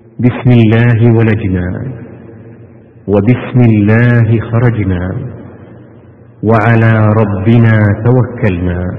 بسم الله ولجنا وبسم الله خرجنا وعلى ربنا توكلنا.